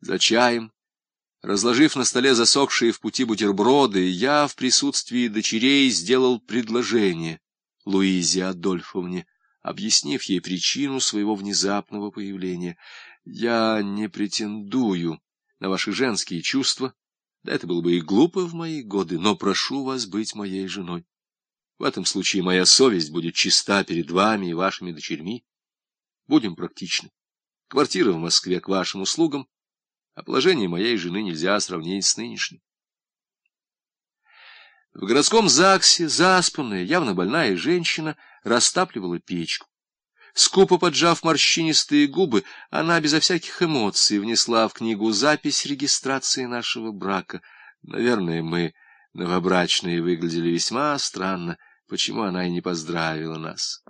За чаем, разложив на столе засохшие в пути бутерброды, я в присутствии дочерей сделал предложение Луизе Адольфовне, объяснив ей причину своего внезапного появления. Я не претендую на ваши женские чувства, да это было бы и глупо в мои годы, но прошу вас быть моей женой. В этом случае моя совесть будет чиста перед вами и вашими дочерьми. Будем практичны. Квартира в Москве к вашим услугам, а положение моей жены нельзя сравнить с нынешним. В городском ЗАГСе заспанная, явно больная женщина растапливала печку. Скупо поджав морщинистые губы, она безо всяких эмоций внесла в книгу запись регистрации нашего брака. Наверное, мы, новобрачные, выглядели весьма странно, почему она и не поздравила нас.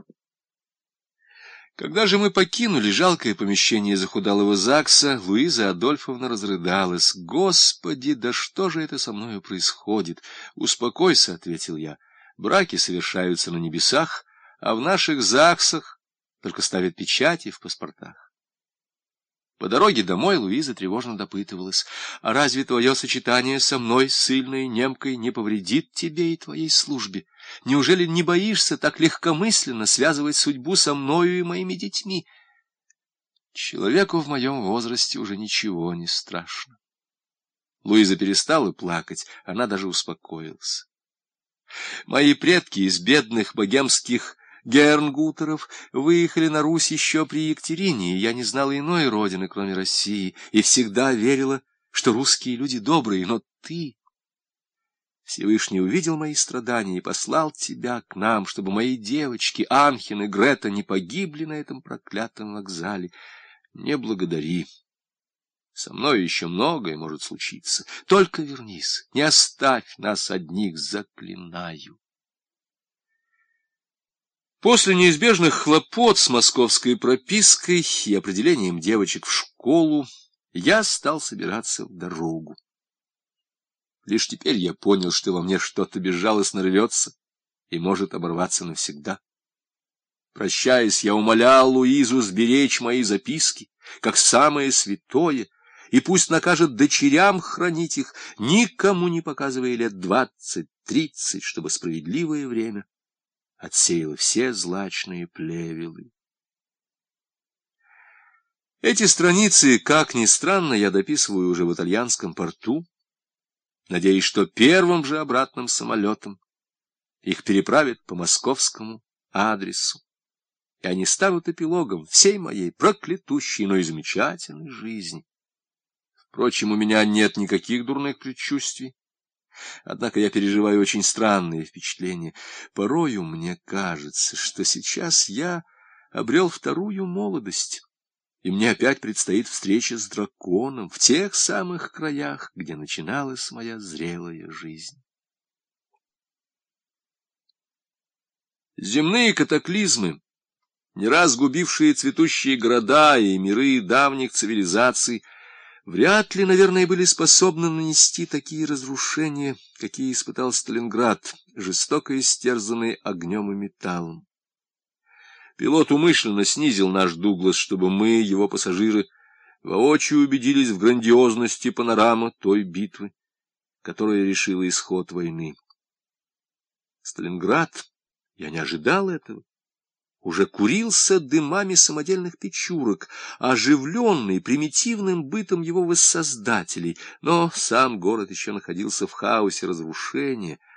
Когда же мы покинули жалкое помещение захудалого ЗАГСа, Луиза Адольфовна разрыдалась. «Господи, да что же это со мною происходит?» «Успокойся», — ответил я. «Браки совершаются на небесах, а в наших ЗАГСах только ставят печати в паспортах». По дороге домой Луиза тревожно допытывалась. «А разве твое сочетание со мной, сильной немкой, не повредит тебе и твоей службе? Неужели не боишься так легкомысленно связывать судьбу со мною и моими детьми?» Человеку в моем возрасте уже ничего не страшно. Луиза перестала плакать, она даже успокоилась. Мои предки из бедных богемских Гернгутеров выехали на Русь еще при Екатерине, я не знала иной родины, кроме России, и всегда верила, что русские люди добрые, но ты... Всевышний увидел мои страдания и послал тебя к нам, чтобы мои девочки, Анхин и Грета, не погибли на этом проклятом вокзале. Не благодари. Со мной еще многое может случиться. Только вернись, не оставь нас одних, заклинаю. После неизбежных хлопот с московской пропиской и определением девочек в школу я стал собираться в дорогу. Лишь теперь я понял, что во мне что-то безжалостно рвется и может оборваться навсегда. Прощаясь, я умолял Луизу сберечь мои записки, как самое святое, и пусть накажет дочерям хранить их, никому не показывая лет двадцать-тридцать, чтобы справедливое время отсеяла все злачные плевелы. Эти страницы, как ни странно, я дописываю уже в итальянском порту, надеясь, что первым же обратным самолетом их переправят по московскому адресу, и они станут эпилогом всей моей проклятущей, но и замечательной жизни. Впрочем, у меня нет никаких дурных предчувствий. Однако я переживаю очень странные впечатления. Порою мне кажется, что сейчас я обрел вторую молодость, и мне опять предстоит встреча с драконом в тех самых краях, где начиналась моя зрелая жизнь. Земные катаклизмы, не раз губившие цветущие города и миры давних цивилизаций, вряд ли, наверное, были способны нанести такие разрушения, какие испытал Сталинград, жестоко истерзанный огнем и металлом. Пилот умышленно снизил наш Дуглас, чтобы мы, его пассажиры, воочию убедились в грандиозности панорамы той битвы, которая решила исход войны. Сталинград, я не ожидал этого уже курился дымами самодельных печурок, оживленный примитивным бытом его воссоздателей, но сам город еще находился в хаосе разрушения —